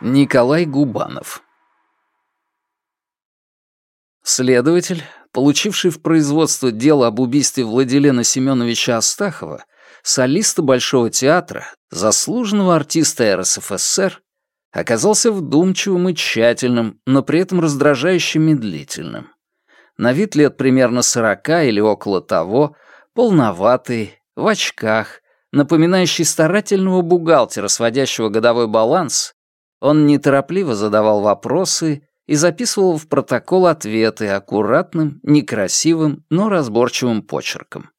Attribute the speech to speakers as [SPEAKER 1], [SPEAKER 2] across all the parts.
[SPEAKER 1] Николай Губанов Следователь, получивший в производство дело об убийстве Владилена Семеновича Астахова, солиста Большого театра, заслуженного артиста РСФСР, оказался вдумчивым и тщательным, но при этом раздражающе медлительным. На вид лет примерно сорока или около того, полноватый, в очках, напоминающий старательного бухгалтера, сводящего годовой баланс, он неторопливо задавал вопросы и записывал в протокол ответы аккуратным, некрасивым, но разборчивым почерком.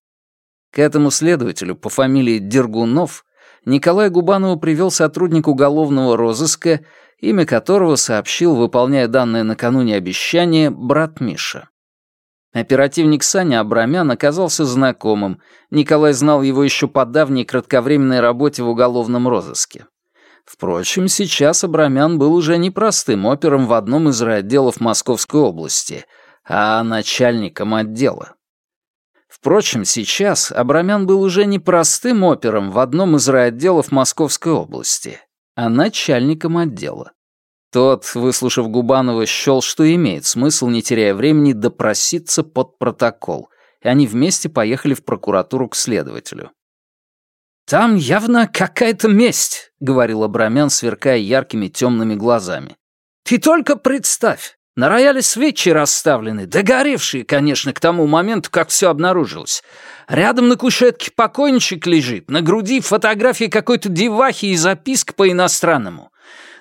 [SPEAKER 1] К этому следователю по фамилии Дергунов Николай Губанову привел сотрудник уголовного розыска, имя которого сообщил, выполняя данное накануне обещание, брат Миша. Оперативник Саня Абрамян оказался знакомым, Николай знал его еще по давней кратковременной работе в уголовном розыске. Впрочем, сейчас Абрамян был уже не простым опером в одном из райотделов Московской области, а начальником отдела. Впрочем, сейчас Абрамян был уже не простым опером в одном из райотделов Московской области, а начальником отдела. Тот, выслушав Губанова, счел, что имеет смысл, не теряя времени, допроситься под протокол, и они вместе поехали в прокуратуру к следователю. «Там явно какая-то месть», — говорил Абрамян, сверкая яркими темными глазами. «Ты только представь, на рояле свечи расставлены, догоревшие, конечно, к тому моменту, как все обнаружилось. Рядом на кушетке покойничек лежит, на груди фотографии какой-то девахи и записка по-иностранному.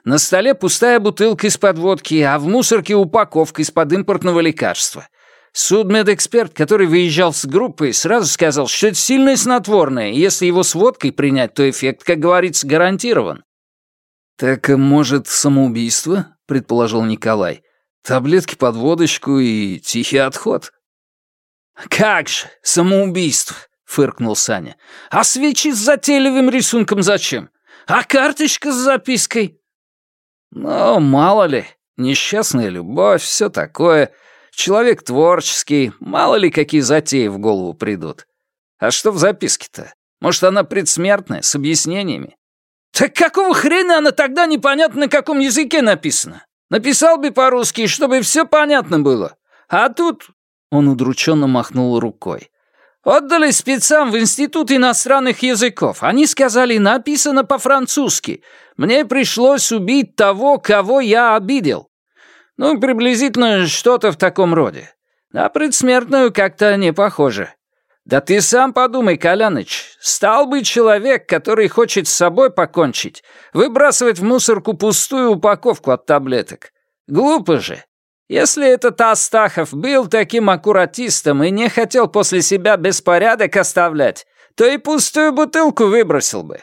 [SPEAKER 1] На столе пустая бутылка из-под водки, а в мусорке упаковка из-под импортного лекарства. Судмедэксперт, который выезжал с группой, сразу сказал, что это сильное снотворное, и если его с водкой принять, то эффект, как говорится, гарантирован. «Так, может, самоубийство?» — предположил Николай. «Таблетки под водочку и тихий отход». «Как же, самоубийство!» — фыркнул Саня. «А свечи с затейливым рисунком зачем? А карточка с запиской?» «Ну, мало ли, несчастная любовь, все такое», Человек творческий, мало ли какие затеи в голову придут. А что в записке-то? Может, она предсмертная, с объяснениями? Так какого хрена она тогда непонятно на каком языке написана? Написал бы по-русски, чтобы все понятно было. А тут...» Он удрученно махнул рукой. «Отдали спецам в Институт иностранных языков. Они сказали, написано по-французски. Мне пришлось убить того, кого я обидел. Ну, приблизительно что-то в таком роде. На предсмертную как-то не похоже. Да ты сам подумай, Коляныч, стал бы человек, который хочет с собой покончить, выбрасывать в мусорку пустую упаковку от таблеток. Глупо же. Если этот Астахов был таким аккуратистом и не хотел после себя беспорядок оставлять, то и пустую бутылку выбросил бы.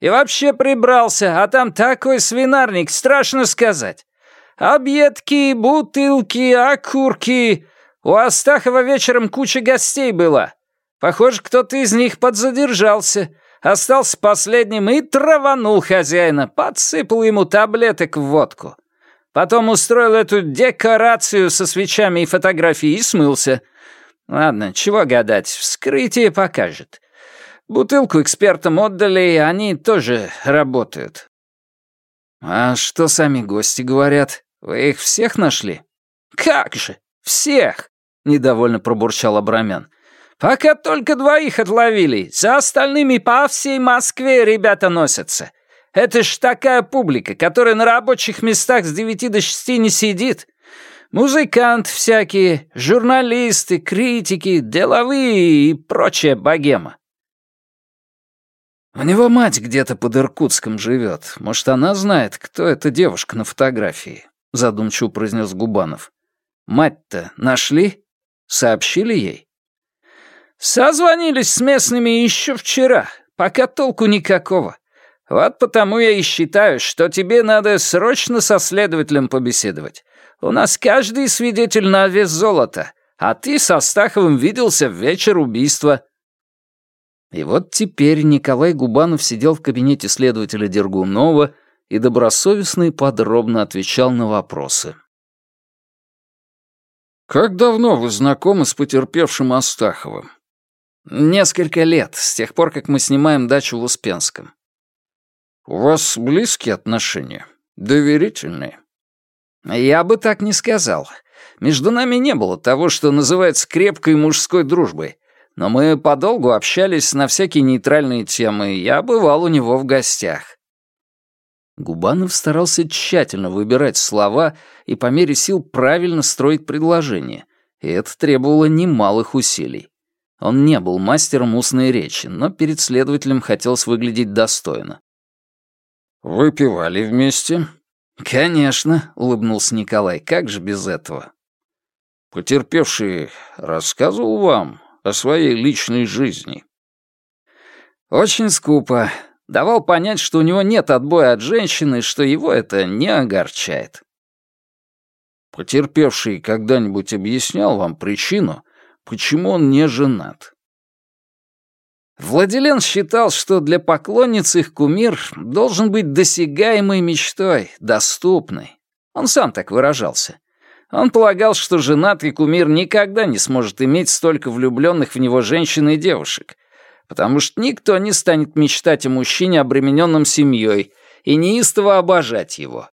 [SPEAKER 1] И вообще прибрался, а там такой свинарник, страшно сказать. Объедки, бутылки, окурки. У Астахова вечером куча гостей была. Похоже, кто-то из них подзадержался. Остался последним и траванул хозяина, подсыпал ему таблеток в водку. Потом устроил эту декорацию со свечами и фотографией и смылся. Ладно, чего гадать, вскрытие покажет. Бутылку экспертам отдали, они тоже работают. А что сами гости говорят? «Вы их всех нашли?» «Как же, всех!» — недовольно пробурчал Абрамян. «Пока только двоих отловили, за остальными по всей Москве ребята носятся. Это ж такая публика, которая на рабочих местах с девяти до шести не сидит. Музыканты всякие, журналисты, критики, деловые и прочая богема. У него мать где-то под Иркутском живет. Может, она знает, кто эта девушка на фотографии задумчиво произнес Губанов. «Мать-то нашли? Сообщили ей?» «Созвонились с местными еще вчера, пока толку никакого. Вот потому я и считаю, что тебе надо срочно со следователем побеседовать. У нас каждый свидетель на вес золота, а ты со Стаховым виделся в вечер убийства». И вот теперь Николай Губанов сидел в кабинете следователя Дергунова и добросовестно и подробно отвечал на вопросы. «Как давно вы знакомы с потерпевшим Астаховым?» «Несколько лет, с тех пор, как мы снимаем дачу в Успенском». «У вас близкие отношения?
[SPEAKER 2] Доверительный.
[SPEAKER 1] Я бы так не сказал. Между нами не было того, что называется крепкой мужской дружбой. Но мы подолгу общались на всякие нейтральные темы, я бывал у него в гостях. Губанов старался тщательно выбирать слова и по мере сил правильно строить предложение, и это требовало немалых усилий. Он не был мастером устной речи, но перед следователем хотелось выглядеть достойно.
[SPEAKER 2] «Выпивали вместе?»
[SPEAKER 1] «Конечно», — улыбнулся Николай, — «как же без этого?»
[SPEAKER 2] «Потерпевший рассказывал вам о своей личной жизни?»
[SPEAKER 1] «Очень скупо. Давал понять, что у него нет отбоя от женщины, что его это не огорчает».
[SPEAKER 2] «Потерпевший когда-нибудь объяснял вам причину, почему он не женат?»
[SPEAKER 1] Владилен считал, что для поклонниц их кумир должен быть досягаемой мечтой, доступной. Он сам так выражался. Он полагал, что женатый кумир никогда не сможет иметь столько влюбленных в него женщин и девушек, потому что никто не станет мечтать о мужчине, обремененном семьей, и неистово обожать его.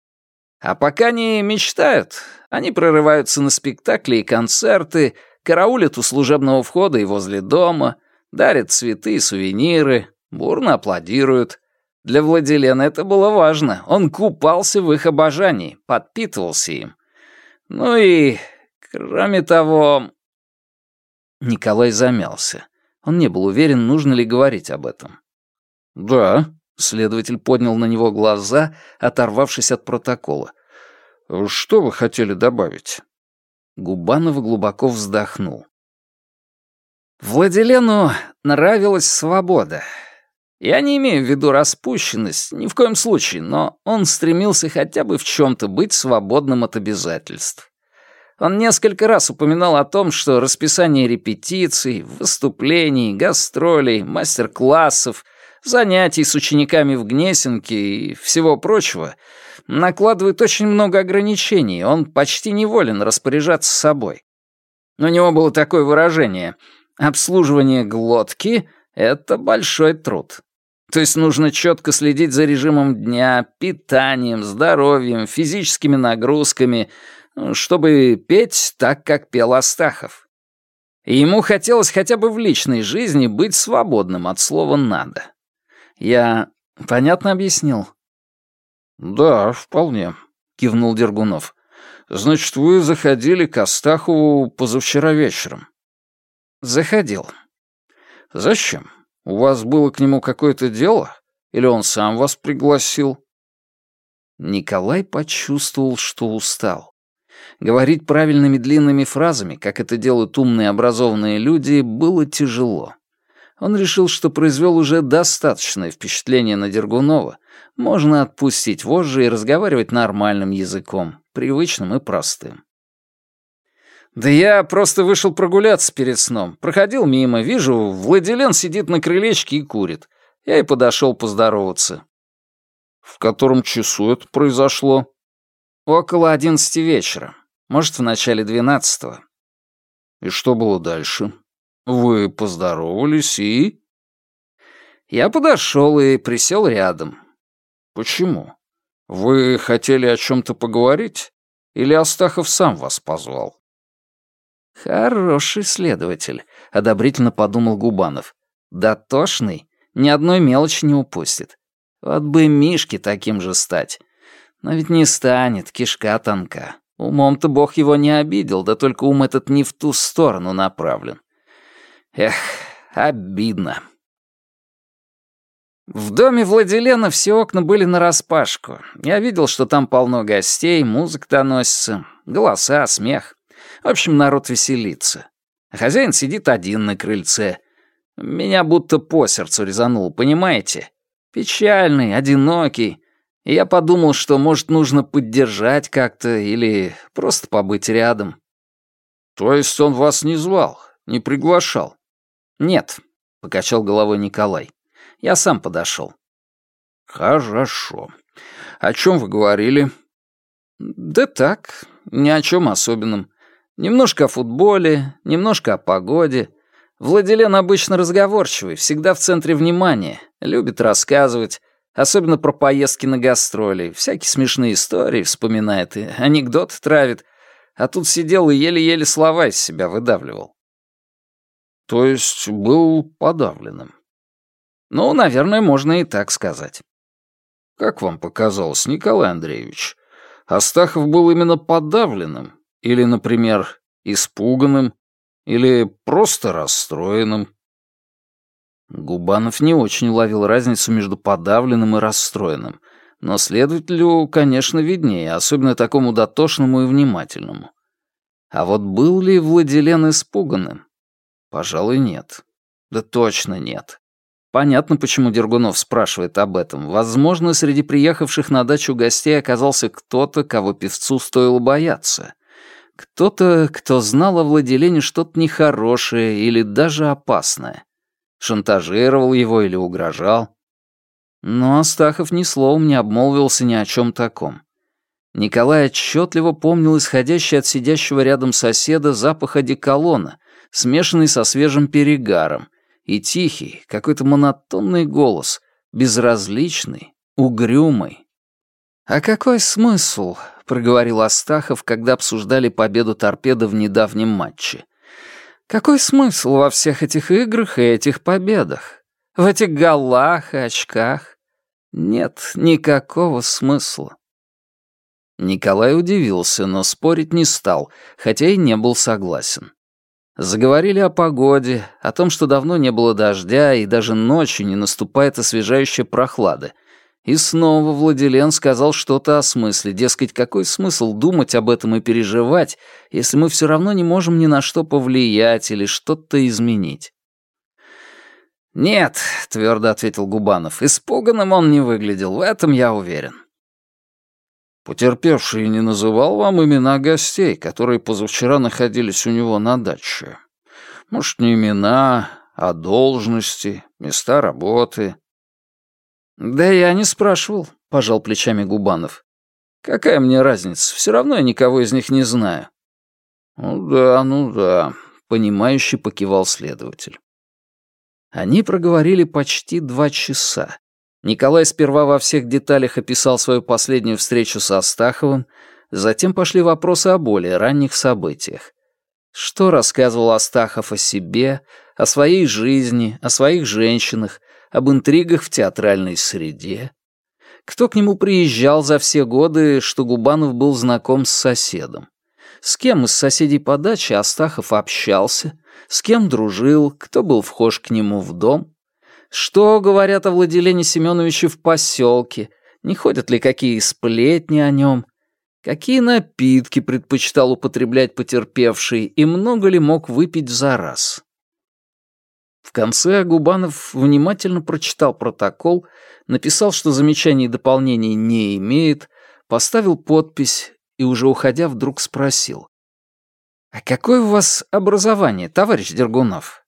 [SPEAKER 1] А пока они мечтают, они прорываются на спектакли и концерты, караулят у служебного входа и возле дома — дарят цветы и сувениры, бурно аплодируют. Для Владилена это было важно. Он купался в их обожании, подпитывался им. Ну и, кроме того... Николай замялся. Он не был уверен, нужно ли говорить об этом.
[SPEAKER 2] «Да», —
[SPEAKER 1] следователь поднял на него глаза, оторвавшись от протокола.
[SPEAKER 2] «Что вы хотели добавить?»
[SPEAKER 1] Губанов глубоко вздохнул. Владилену нравилась свобода. Я не имею в виду распущенность, ни в коем случае, но он стремился хотя бы в чем-то быть свободным от обязательств. Он несколько раз упоминал о том, что расписание репетиций, выступлений, гастролей, мастер-классов, занятий с учениками в Гнесинке и всего прочего накладывает очень много ограничений, он почти неволен распоряжаться собой. У него было такое выражение — Обслуживание глотки — это большой труд. То есть нужно четко следить за режимом дня, питанием, здоровьем, физическими нагрузками, чтобы петь так, как пел Астахов. И ему хотелось хотя бы в личной жизни быть свободным от слова «надо». Я понятно объяснил?
[SPEAKER 2] «Да, вполне», — кивнул Дергунов. «Значит, вы заходили к Астахову позавчера вечером?»
[SPEAKER 1] Заходил.
[SPEAKER 2] Зачем? У вас было к нему какое-то дело? Или он сам вас пригласил?
[SPEAKER 1] Николай почувствовал, что устал. Говорить правильными длинными фразами, как это делают умные образованные люди, было тяжело. Он решил, что произвел уже достаточное впечатление на Дергунова. Можно отпустить вожжи и разговаривать нормальным языком, привычным и простым. «Да я просто вышел прогуляться перед сном. Проходил мимо, вижу, Владилен сидит на крылечке и курит. Я и подошел поздороваться».
[SPEAKER 2] «В котором часу это произошло?»
[SPEAKER 1] «Около одиннадцати вечера. Может, в начале двенадцатого».
[SPEAKER 2] «И что было дальше? Вы поздоровались и...»
[SPEAKER 1] Я подошел и присел рядом.
[SPEAKER 2] «Почему? Вы хотели о чем-то поговорить? Или Астахов сам вас позвал?»
[SPEAKER 1] «Хороший следователь», — одобрительно подумал Губанов. «Дотошный, ни одной мелочи не упустит. Вот бы Мишке таким же стать. Но ведь не станет, кишка тонка. Умом-то Бог его не обидел, да только ум этот не в ту сторону направлен. Эх, обидно». В доме Владилена все окна были нараспашку. Я видел, что там полно гостей, музыка доносится, голоса, смех. В общем, народ веселится. Хозяин сидит один на крыльце. Меня будто по сердцу резанул, понимаете? Печальный, одинокий. И я подумал, что, может, нужно поддержать как-то или просто побыть рядом.
[SPEAKER 2] То есть он вас не звал, не приглашал?
[SPEAKER 1] Нет, — покачал головой Николай. Я сам подошел.
[SPEAKER 2] Хорошо. О чем вы говорили?
[SPEAKER 1] Да так, ни о чем особенном. Немножко о футболе, немножко о погоде. Владилен обычно разговорчивый, всегда в центре внимания, любит рассказывать. Особенно про поездки на гастроли. Всякие смешные истории вспоминает и анекдоты травит. А тут сидел и еле-еле слова из себя выдавливал.
[SPEAKER 2] То есть был подавленным?
[SPEAKER 1] Ну, наверное, можно и так сказать.
[SPEAKER 2] Как вам показалось, Николай Андреевич, Астахов был именно подавленным? Или, например, испуганным? Или просто расстроенным?
[SPEAKER 1] Губанов не очень уловил разницу между подавленным и расстроенным, но следователю, конечно, виднее, особенно такому дотошному и внимательному. А вот был ли Владилен испуганным? Пожалуй, нет. Да точно нет. Понятно, почему Дергунов спрашивает об этом. Возможно, среди приехавших на дачу гостей оказался кто-то, кого певцу стоило бояться. Кто-то, кто знал о Владилене что-то нехорошее или даже опасное шантажировал его или угрожал. Но Астахов ни словом не обмолвился ни о чем таком. Николай отчетливо помнил исходящий от сидящего рядом соседа запах одеколона, смешанный со свежим перегаром, и тихий, какой-то монотонный голос, безразличный, угрюмый. «А какой смысл?» — проговорил Астахов, когда обсуждали победу торпеда в недавнем матче. Какой смысл во всех этих играх и этих победах? В этих голах и очках? Нет никакого смысла. Николай удивился, но спорить не стал, хотя и не был согласен. Заговорили о погоде, о том, что давно не было дождя, и даже ночью не наступает освежающая прохлада, и снова Владилен сказал что-то о смысле, дескать, какой смысл думать об этом и переживать, если мы все равно не можем ни на что повлиять или что-то изменить. «Нет», — твердо ответил Губанов, — «испуганным он не выглядел, в этом я уверен».
[SPEAKER 2] «Потерпевший не называл вам имена гостей, которые позавчера находились у него на даче? Может, не имена, а должности, места работы?»
[SPEAKER 1] «Да я не спрашивал», — пожал плечами Губанов. «Какая мне разница? Все равно я никого из них не знаю».
[SPEAKER 2] «Ну да, ну да», — понимающе покивал следователь.
[SPEAKER 1] Они проговорили почти два часа. Николай сперва во всех деталях описал свою последнюю встречу с Астаховым, затем пошли вопросы о более ранних событиях. Что рассказывал Астахов о себе, о своей жизни, о своих женщинах, об интригах в театральной среде. Кто к нему приезжал за все годы, что Губанов был знаком с соседом? С кем из соседей по даче Астахов общался? С кем дружил? Кто был вхож к нему в дом? Что говорят о Владилене Семеновиче в поселке? Не ходят ли какие сплетни о нем? Какие напитки предпочитал употреблять потерпевший и много ли мог выпить за раз? В конце Губанов внимательно прочитал протокол, написал, что замечаний и дополнений не имеет, поставил подпись и, уже уходя, вдруг спросил. «А какое у вас образование, товарищ Дергунов?»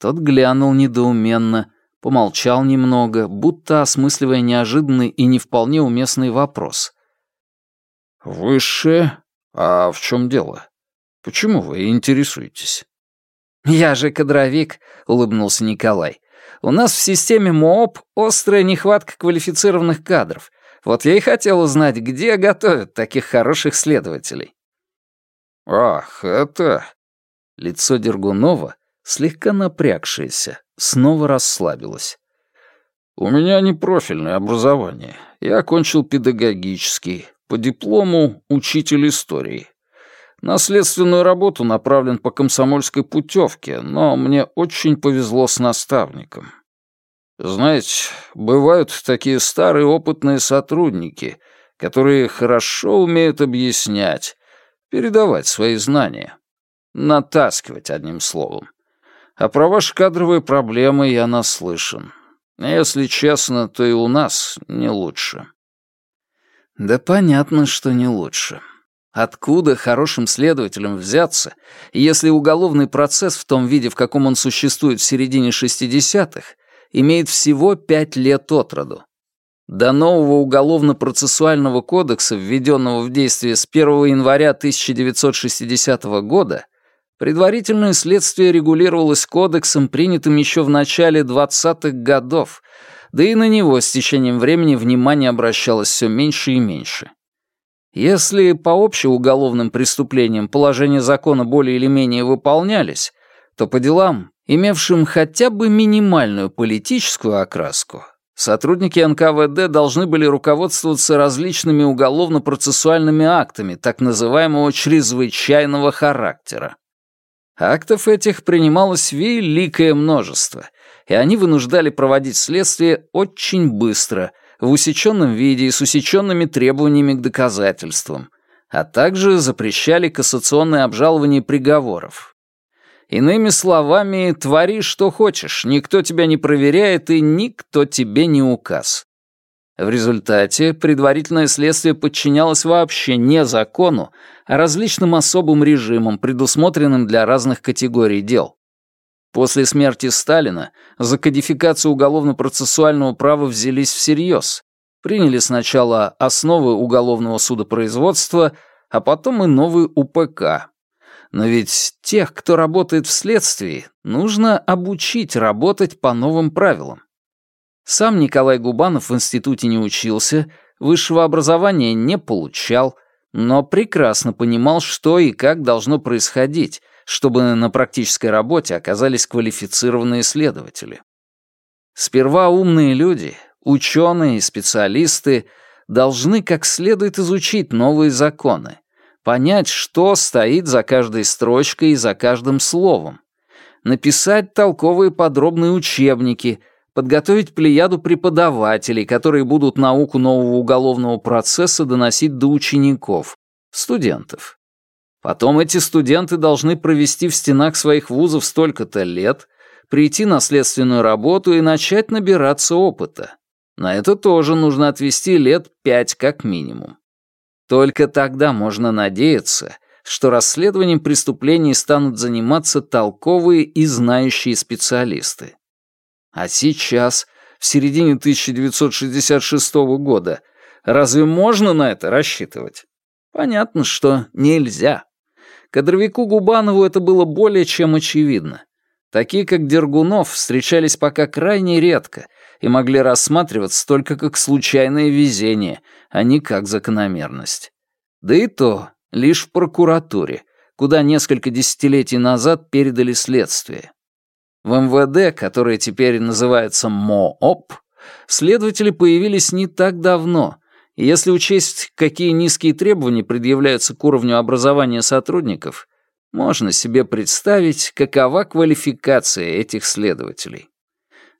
[SPEAKER 1] Тот глянул недоуменно, помолчал немного, будто осмысливая неожиданный и не вполне уместный вопрос.
[SPEAKER 2] «Высшее? А в чем дело? Почему вы интересуетесь?»
[SPEAKER 1] «Я же кадровик», — улыбнулся Николай. «У нас в системе МООП острая нехватка квалифицированных кадров. Вот я и хотел узнать, где готовят таких хороших следователей».
[SPEAKER 2] «Ах, это...»
[SPEAKER 1] Лицо Дергунова, слегка напрягшееся, снова расслабилось.
[SPEAKER 2] «У меня не профильное образование. Я окончил педагогический, по диплому учитель истории. На следственную работу направлен по комсомольской путевке, но мне очень повезло с наставником. Знаете, бывают такие старые опытные сотрудники, которые хорошо умеют объяснять, передавать свои знания. Натаскивать, одним словом. А про ваши кадровые проблемы я наслышан. Если честно, то и у нас не лучше.
[SPEAKER 1] Да понятно, что не лучше. Откуда хорошим следователям взяться, если уголовный процесс в том виде, в каком он существует в середине 60-х, имеет всего пять лет от роду? До нового уголовно-процессуального кодекса, введенного в действие с 1 января 1960 года, предварительное следствие регулировалось кодексом, принятым еще в начале 20-х годов, да и на него с течением времени внимание обращалось все меньше и меньше. Если по общеуголовным преступлениям положения закона более или менее выполнялись, то по делам, имевшим хотя бы минимальную политическую окраску, сотрудники НКВД должны были руководствоваться различными уголовно-процессуальными актами так называемого чрезвычайного характера. Актов этих принималось великое множество, и они вынуждали проводить следствие очень быстро, в усеченном виде и с усеченными требованиями к доказательствам, а также запрещали кассационное обжалование приговоров. Иными словами, твори, что хочешь, никто тебя не проверяет и никто тебе не указ. В результате предварительное следствие подчинялось вообще не закону, а различным особым режимам, предусмотренным для разных категорий дел. После смерти Сталина за кодификацию уголовно-процессуального права взялись всерьез. Приняли сначала основы уголовного судопроизводства, а потом и новый УПК. Но ведь тех, кто работает в следствии, нужно обучить работать по новым правилам. Сам Николай Губанов в институте не учился, высшего образования не получал, но прекрасно понимал, что и как должно происходить, чтобы на практической работе оказались квалифицированные следователи. Сперва умные люди, ученые и специалисты должны как следует изучить новые законы, понять, что стоит за каждой строчкой и за каждым словом, написать толковые подробные учебники — подготовить плеяду преподавателей, которые будут науку нового уголовного процесса доносить до учеников, студентов. Потом эти студенты должны провести в стенах своих вузов столько-то лет, прийти на следственную работу и начать набираться опыта. На это тоже нужно отвести лет пять как минимум. Только тогда можно надеяться, что расследованием преступлений станут заниматься толковые и знающие специалисты. А сейчас, в середине 1966 года, разве можно на это рассчитывать? Понятно, что нельзя. Кадровику Губанову это было более чем очевидно. Такие, как Дергунов, встречались пока крайне редко и могли рассматриваться только как случайное везение, а не как закономерность. Да и то лишь в прокуратуре, куда несколько десятилетий назад передали следствие. В МВД, которое теперь называется МООП, следователи появились не так давно, и если учесть, какие низкие требования предъявляются к уровню образования сотрудников, можно себе представить, какова квалификация этих следователей.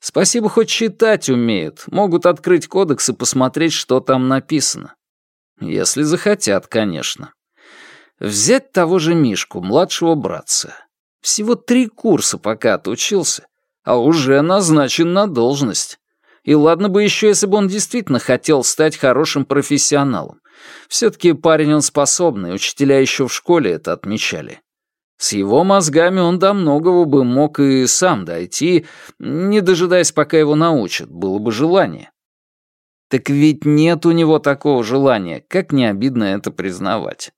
[SPEAKER 1] Спасибо, хоть читать умеют, могут открыть кодекс и посмотреть, что там написано. Если захотят, конечно. Взять того же Мишку, младшего братца. Всего три курса пока отучился, а уже назначен на должность. И ладно бы еще, если бы он действительно хотел стать хорошим профессионалом. Все-таки парень он способный, учителя еще в школе это отмечали. С его мозгами он до многого бы мог и сам дойти, не дожидаясь, пока его научат, было бы желание. Так ведь нет у него такого желания, как не обидно это признавать.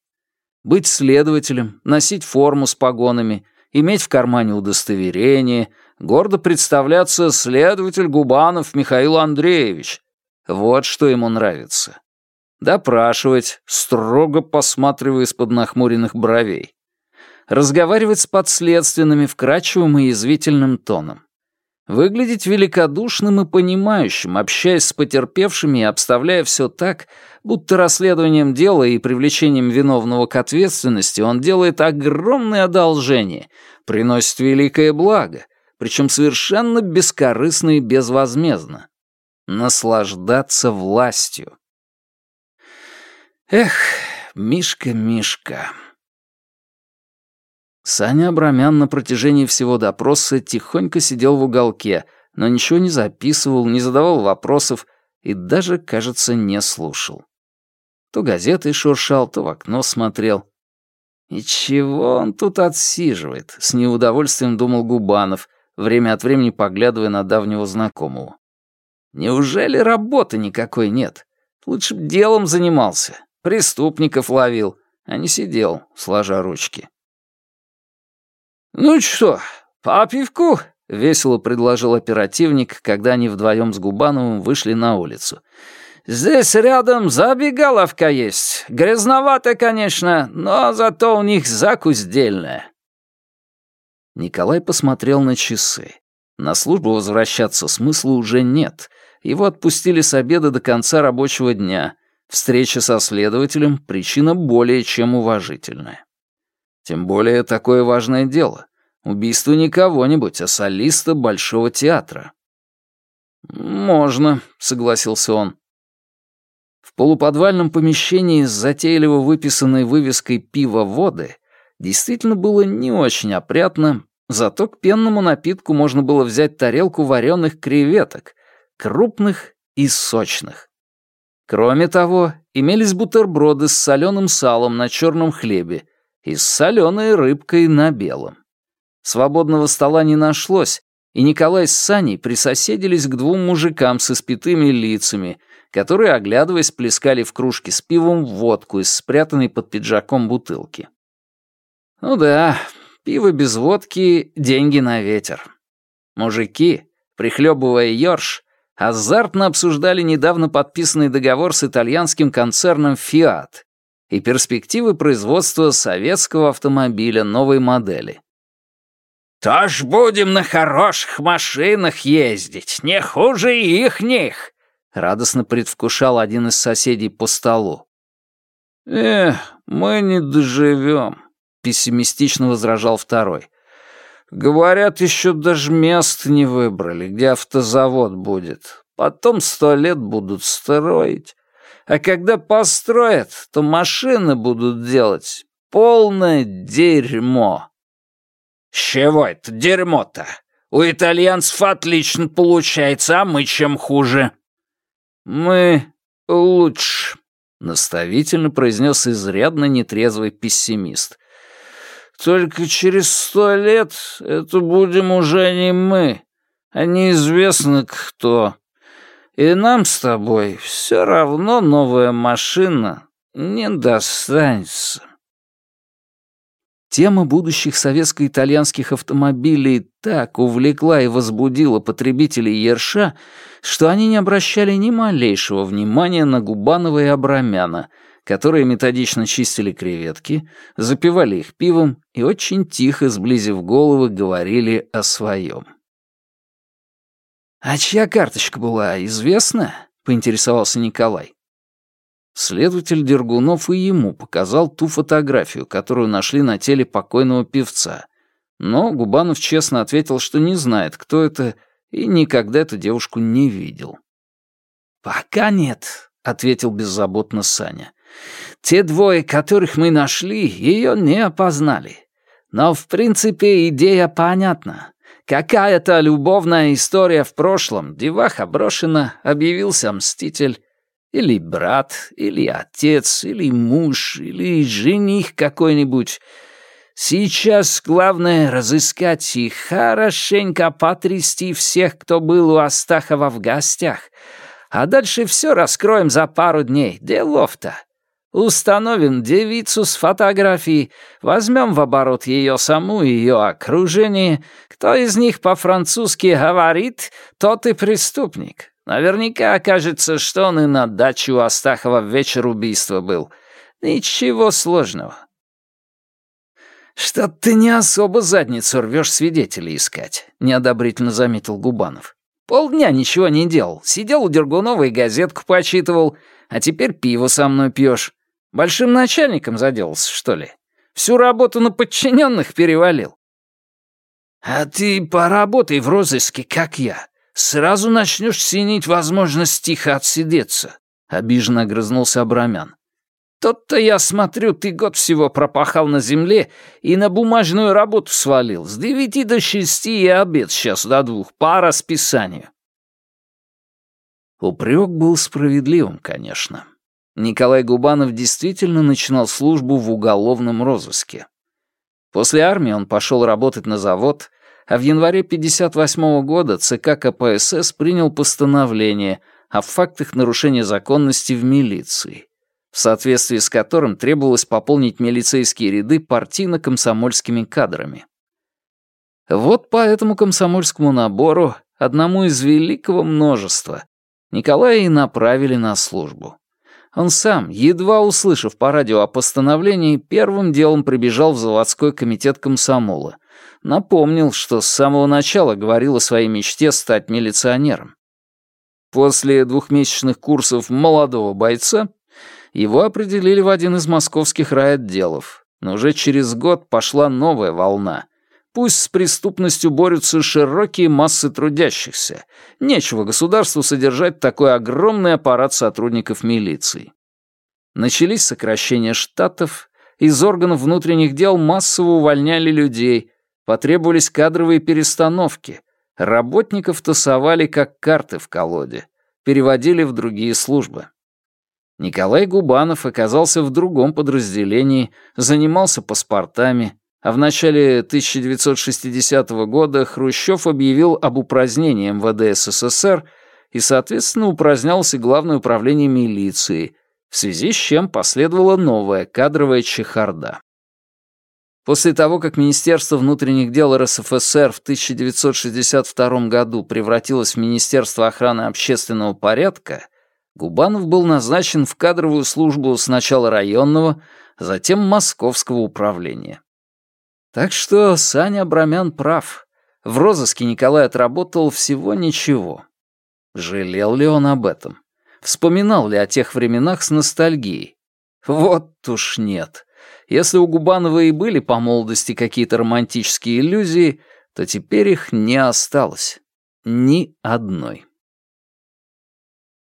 [SPEAKER 1] Быть следователем, носить форму с погонами, иметь в кармане удостоверение, гордо представляться следователь Губанов Михаил Андреевич. Вот что ему нравится. Допрашивать, строго посматривая из-под нахмуренных бровей. Разговаривать с подследственными вкрадчивым и язвительным тоном. Выглядеть великодушным и понимающим, общаясь с потерпевшими и обставляя все так, будто расследованием дела и привлечением виновного к ответственности он делает огромное одолжение, приносит великое благо, причем совершенно бескорыстно и безвозмездно. Наслаждаться властью. Эх, Мишка, Мишка. Саня Абрамян на протяжении всего допроса тихонько сидел в уголке, но ничего не записывал, не задавал вопросов и даже, кажется, не слушал. То газетой шуршал, то в окно смотрел. «И чего он тут отсиживает?» — с неудовольствием думал Губанов, время от времени поглядывая на давнего знакомого. «Неужели работы никакой нет? Лучше б делом занимался, преступников ловил, а не сидел, сложа ручки». «Ну что, по пивку?» — весело предложил оперативник, когда они вдвоем с Губановым вышли на улицу. «Здесь рядом забегаловка есть. Грязновато, конечно, но зато у них закусь дельная». Николай посмотрел на часы. На службу возвращаться смысла уже нет. Его отпустили с обеда до конца рабочего дня. Встреча со следователем — причина более чем уважительная. Тем более такое важное дело. Убийство не кого-нибудь, а солиста Большого театра. «Можно», — согласился он. В полуподвальном помещении с затейливо выписанной вывеской «Пиво воды» действительно было не очень опрятно, зато к пенному напитку можно было взять тарелку вареных креветок, крупных и сочных. Кроме того, имелись бутерброды с соленым салом на черном хлебе и с соленой рыбкой на белом. Свободного стола не нашлось, и Николай с Саней присоседились к двум мужикам с испитыми лицами, которые, оглядываясь, плескали в кружке с пивом водку из спрятанной под пиджаком бутылки. Ну да, пиво без водки — деньги на ветер. Мужики, прихлебывая ёрш, азартно обсуждали недавно подписанный договор с итальянским концерном «Фиат» и перспективы производства советского автомобиля новой модели.
[SPEAKER 3] «То ж будем на хороших машинах ездить, не хуже ихних!» — радостно предвкушал один из соседей по столу.
[SPEAKER 1] «Эх, мы не доживем», — пессимистично возражал второй. «Говорят, еще даже мест не выбрали, где автозавод будет. Потом сто лет будут строить. А когда построят, то машины будут делать полное дерьмо».
[SPEAKER 3] «С чего это дерьмо-то? У итальянцев отлично получается, а мы чем хуже?»
[SPEAKER 1] «Мы лучше», — наставительно произнес изрядно нетрезвый пессимист. «Только через сто лет это будем уже не мы, а неизвестно кто. И нам с тобой все равно новая машина не достанется». Тема будущих советско-итальянских автомобилей так увлекла и возбудила потребителей Ерша, что они не обращали ни малейшего внимания на Губанова и Абрамяна, которые методично чистили креветки, запивали их пивом и очень тихо, сблизив головы, говорили о своем. «А чья карточка была, известна?» — поинтересовался Николай. Следователь Дергунов и ему показал ту фотографию, которую нашли на теле покойного певца. Но Губанов честно ответил, что не знает, кто это, и никогда эту девушку не видел. «Пока нет», — ответил беззаботно Саня. «Те двое, которых мы нашли, ее не опознали. Но, в принципе, идея понятна. Какая-то любовная история в прошлом, деваха брошена, объявился мститель, или брат, или отец, или муж, или жених какой-нибудь. Сейчас главное разыскать и хорошенько потрясти всех, кто был у Астахова в гостях. А дальше все раскроем за пару дней. Делов-то. Установим девицу с фотографией, возьмем в оборот ее саму и ее окружение. Кто из них по-французски говорит, тот и преступник. Наверняка окажется, что он и на даче у Астахова в вечер убийства был. Ничего сложного. «Что ты не особо задницу рвешь свидетелей искать», — неодобрительно заметил Губанов. «Полдня ничего не делал. Сидел у Дергунова и газетку почитывал, а теперь пиво со мной пьешь. Большим начальником заделался, что ли? Всю работу на подчиненных перевалил». «А ты поработай в розыске, как я сразу начнешь ценить возможность тихо отсидеться», — обиженно огрызнулся Абрамян. «Тот-то я смотрю, ты год всего пропахал на земле и на бумажную работу свалил. С девяти до шести и обед сейчас до двух, по расписанию». Упрек был справедливым, конечно. Николай Губанов действительно начинал службу в уголовном розыске. После армии он пошел работать на завод, а в январе 1958 года ЦК КПСС принял постановление о фактах нарушения законности в милиции, в соответствии с которым требовалось пополнить милицейские ряды партийно-комсомольскими кадрами. Вот по этому комсомольскому набору, одному из великого множества, Николая и направили на службу. Он сам, едва услышав по радио о постановлении, первым делом прибежал в заводской комитет комсомола. Напомнил, что с самого начала говорил о своей мечте стать милиционером. После двухмесячных курсов молодого бойца его определили в один из московских райотделов, но уже через год пошла новая волна. Пусть с преступностью борются широкие массы трудящихся. Нечего государству содержать такой огромный аппарат сотрудников милиции. Начались сокращения штатов, из органов внутренних дел массово увольняли людей, потребовались кадровые перестановки, работников тасовали как карты в колоде, переводили в другие службы. Николай Губанов оказался в другом подразделении, занимался паспортами, а в начале 1960 года Хрущев объявил об упразднении МВД СССР и, соответственно, упразднялось и Главное управление милиции, в связи с чем последовала новая кадровая чехарда. После того, как Министерство внутренних дел РСФСР в 1962 году превратилось в Министерство охраны общественного порядка, Губанов был назначен в кадровую службу сначала районного, затем московского управления. Так что Саня Абрамян прав. В розыске Николай отработал всего ничего. Жалел ли он об этом? Вспоминал ли о тех временах с ностальгией? Вот уж нет. Если у Губанова и были по молодости какие-то романтические иллюзии, то теперь их не осталось. Ни одной.